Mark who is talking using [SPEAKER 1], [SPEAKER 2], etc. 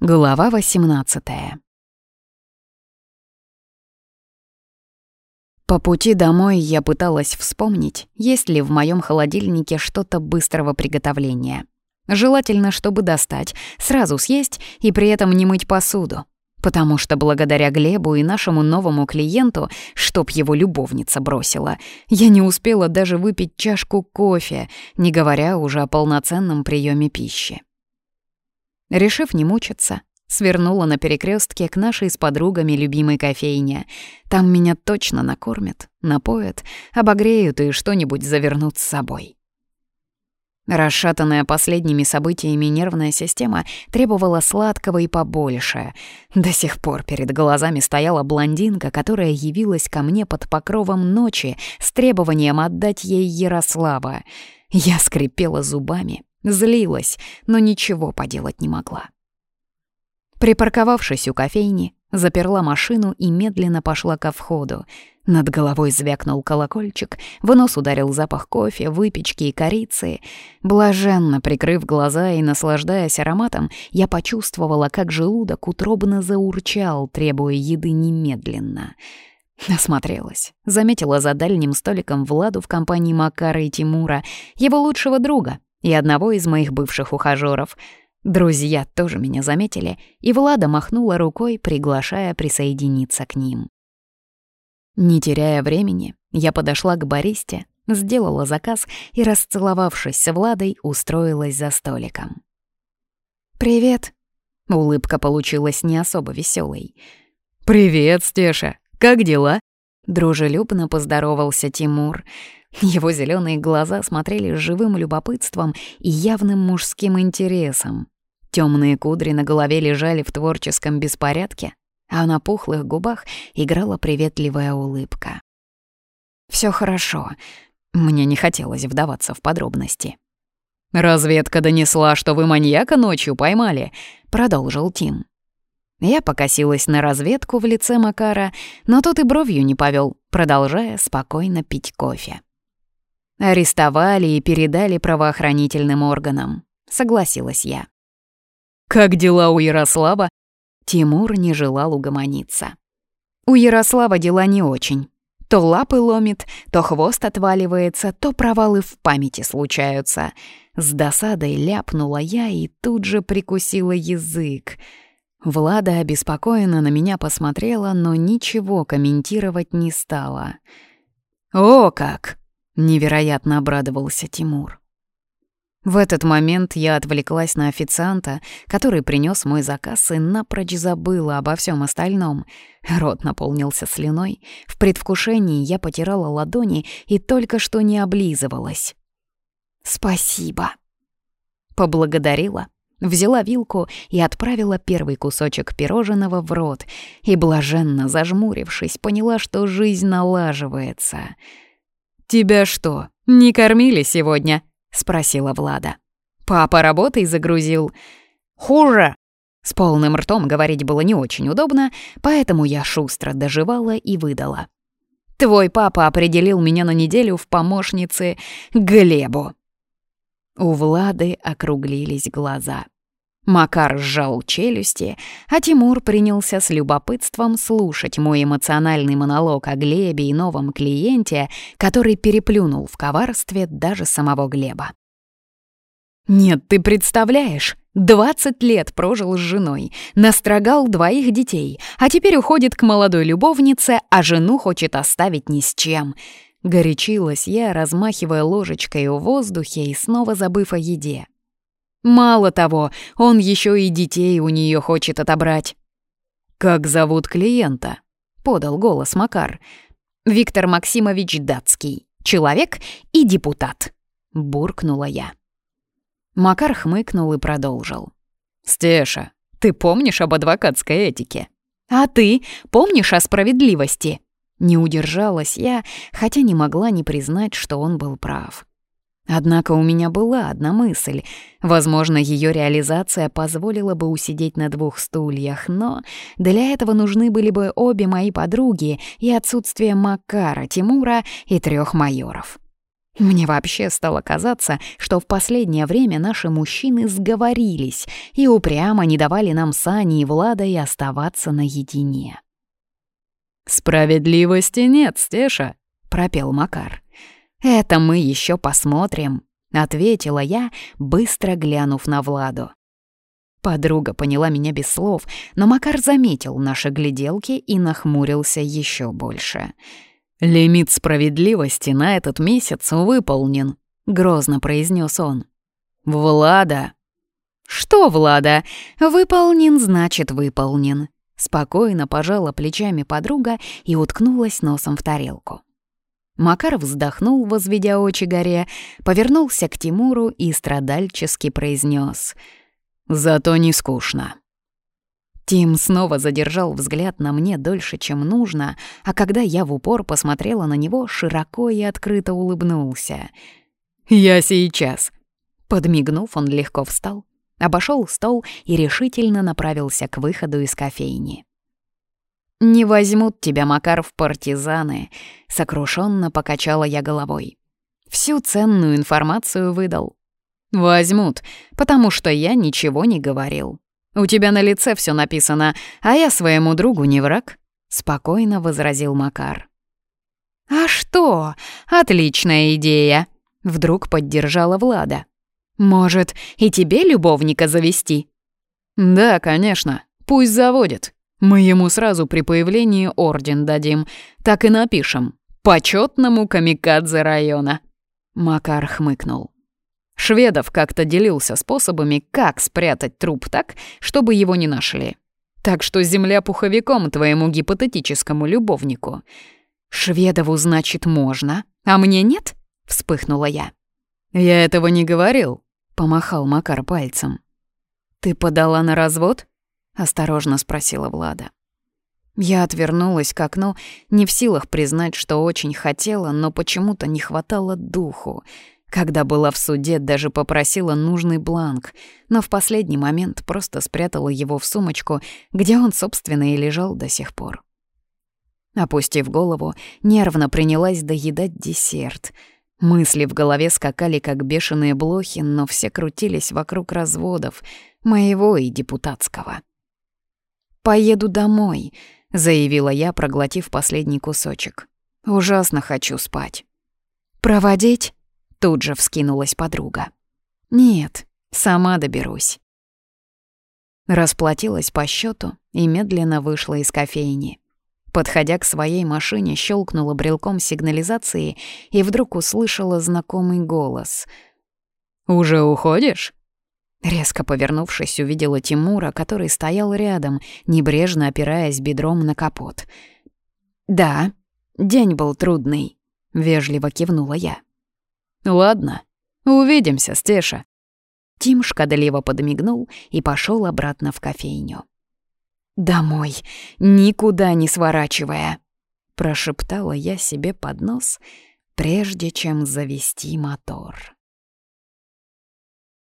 [SPEAKER 1] Глава 18 По пути домой я пыталась вспомнить, есть ли в моем холодильнике что-то быстрого приготовления. Желательно, чтобы достать, сразу съесть и при этом не мыть посуду. Потому что благодаря Глебу и нашему новому клиенту, чтоб его любовница бросила, я не успела даже выпить чашку кофе, не говоря уже о полноценном приеме пищи. Решив не мучиться, свернула на перекрестке к нашей с подругами любимой кофейне. Там меня точно накормят, напоят, обогреют и что-нибудь завернут с собой. Расшатанная последними событиями нервная система требовала сладкого и побольше. До сих пор перед глазами стояла блондинка, которая явилась ко мне под покровом ночи с требованием отдать ей Ярослава. Я скрипела зубами, Злилась, но ничего поделать не могла. Припарковавшись у кофейни, заперла машину и медленно пошла ко входу. Над головой звякнул колокольчик, в нос ударил запах кофе, выпечки и корицы. Блаженно прикрыв глаза и наслаждаясь ароматом, я почувствовала, как желудок утробно заурчал, требуя еды немедленно. Осмотрелась, заметила за дальним столиком Владу в компании Макара и Тимура, его лучшего друга, и одного из моих бывших ухажёров. Друзья тоже меня заметили, и Влада махнула рукой, приглашая присоединиться к ним. Не теряя времени, я подошла к баристе, сделала заказ и, расцеловавшись с Владой, устроилась за столиком. «Привет!» — улыбка получилась не особо веселой.
[SPEAKER 2] «Привет, Стеша! Как дела?»
[SPEAKER 1] Дружелюбно поздоровался Тимур. Его зеленые глаза смотрели с живым любопытством и явным мужским интересом. Темные кудри на голове лежали в творческом беспорядке, а на пухлых губах играла приветливая улыбка. Все хорошо. Мне не хотелось вдаваться в подробности.
[SPEAKER 2] «Разведка донесла, что вы маньяка ночью поймали», — продолжил Тим.
[SPEAKER 1] Я покосилась на разведку в лице Макара, но тот и бровью не повел, продолжая спокойно пить кофе. Арестовали и передали правоохранительным органам. Согласилась я.
[SPEAKER 2] «Как дела у Ярослава?»
[SPEAKER 1] Тимур не желал угомониться. У Ярослава дела не очень. То лапы ломит, то хвост отваливается, то провалы в памяти случаются. С досадой ляпнула я и тут же прикусила язык. Влада обеспокоенно на меня посмотрела, но ничего комментировать не стала.
[SPEAKER 2] «О как!»
[SPEAKER 1] Невероятно обрадовался Тимур. В этот момент я отвлеклась на официанта, который принес мой заказ и напрочь забыла обо всем остальном. Рот наполнился слюной. В предвкушении я потирала ладони и только что не облизывалась. «Спасибо!» Поблагодарила, взяла вилку и отправила первый кусочек пирожного в рот и, блаженно зажмурившись, поняла, что жизнь налаживается —
[SPEAKER 2] «Тебя что, не кормили сегодня?» — спросила Влада.
[SPEAKER 1] «Папа работой загрузил».
[SPEAKER 2] «Хуже!»
[SPEAKER 1] С полным ртом говорить было не очень удобно, поэтому я шустро доживала и выдала. «Твой папа определил меня на неделю в помощнице Глебу». У Влады округлились глаза. Макар сжал челюсти, а Тимур принялся с любопытством слушать мой эмоциональный монолог о Глебе и новом клиенте, который переплюнул в коварстве даже самого Глеба. «Нет, ты представляешь, 20 лет прожил с женой, настрогал двоих детей, а теперь уходит к молодой любовнице, а жену хочет оставить ни с чем». Горячилась я, размахивая ложечкой в воздухе и снова забыв о еде. Мало того, он еще и детей у нее хочет отобрать.
[SPEAKER 2] «Как зовут клиента?»
[SPEAKER 1] — подал голос Макар. «Виктор Максимович Датский. Человек и депутат», — буркнула я. Макар хмыкнул и продолжил.
[SPEAKER 2] «Стеша, ты помнишь об адвокатской этике?»
[SPEAKER 1] «А ты помнишь о справедливости?» Не удержалась я, хотя не могла не признать, что он был прав. Однако у меня была одна мысль. Возможно, ее реализация позволила бы усидеть на двух стульях, но для этого нужны были бы обе мои подруги и отсутствие Макара, Тимура и трех майоров. Мне вообще стало казаться, что в последнее время наши мужчины сговорились и упрямо не давали нам с Аней и Владой оставаться наедине.
[SPEAKER 2] «Справедливости нет, Стеша», — пропел Макар.
[SPEAKER 1] «Это мы еще посмотрим», — ответила я, быстро глянув на Владу. Подруга поняла меня без слов, но Макар заметил наши гляделки и нахмурился еще больше.
[SPEAKER 2] «Лимит справедливости на этот месяц выполнен», — грозно произнес он. «Влада!»
[SPEAKER 1] «Что, Влада? Выполнен, значит, выполнен». Спокойно пожала плечами подруга и уткнулась носом в тарелку. Макар вздохнул, возведя очи горе, повернулся к Тимуру и страдальчески произнес:
[SPEAKER 2] Зато не скучно.
[SPEAKER 1] Тим снова задержал взгляд на мне дольше, чем нужно, а когда я в упор посмотрела на него, широко и открыто улыбнулся.
[SPEAKER 2] «Я сейчас».
[SPEAKER 1] Подмигнув, он легко встал, обошел стол и решительно направился к выходу из кофейни. «Не возьмут тебя, Макар, в партизаны», — сокрушенно покачала я головой. «Всю ценную информацию выдал.
[SPEAKER 2] «Возьмут, потому что я ничего не говорил. У тебя на лице все написано, а я своему другу не враг», — спокойно возразил Макар.
[SPEAKER 1] «А что? Отличная идея!» — вдруг поддержала Влада. «Может, и тебе любовника завести?»
[SPEAKER 2] «Да, конечно, пусть заводит. Мы ему сразу при появлении орден дадим. Так и напишем. Почетному камикадзе района». Макар хмыкнул. Шведов как-то делился способами, как спрятать труп так, чтобы его не нашли. Так что земля пуховиком твоему гипотетическому любовнику.
[SPEAKER 1] «Шведову, значит, можно, а мне нет?» — вспыхнула я.
[SPEAKER 2] «Я этого не говорил», — помахал Макар пальцем.
[SPEAKER 1] «Ты подала на развод?» — осторожно спросила Влада. Я отвернулась к окну, не в силах признать, что очень хотела, но почему-то не хватало духу — когда была в суде, даже попросила нужный бланк, но в последний момент просто спрятала его в сумочку, где он, собственно, и лежал до сих пор. Опустив голову, нервно принялась доедать десерт. Мысли в голове скакали, как бешеные блохи, но все крутились вокруг разводов, моего и депутатского. «Поеду домой», — заявила я, проглотив последний кусочек. «Ужасно хочу спать». «Проводить?» Тут же вскинулась подруга. «Нет, сама доберусь». Расплатилась по счету и медленно вышла из кофейни. Подходя к своей машине, щелкнула брелком сигнализации и вдруг услышала знакомый голос.
[SPEAKER 2] «Уже уходишь?»
[SPEAKER 1] Резко повернувшись, увидела Тимура, который стоял рядом, небрежно опираясь бедром на капот. «Да, день был трудный», — вежливо кивнула я.
[SPEAKER 2] «Ладно, увидимся, Стеша».
[SPEAKER 1] Тим шкодливо подмигнул и пошел обратно в кофейню. «Домой, никуда не сворачивая», — прошептала я себе под нос, прежде чем завести мотор.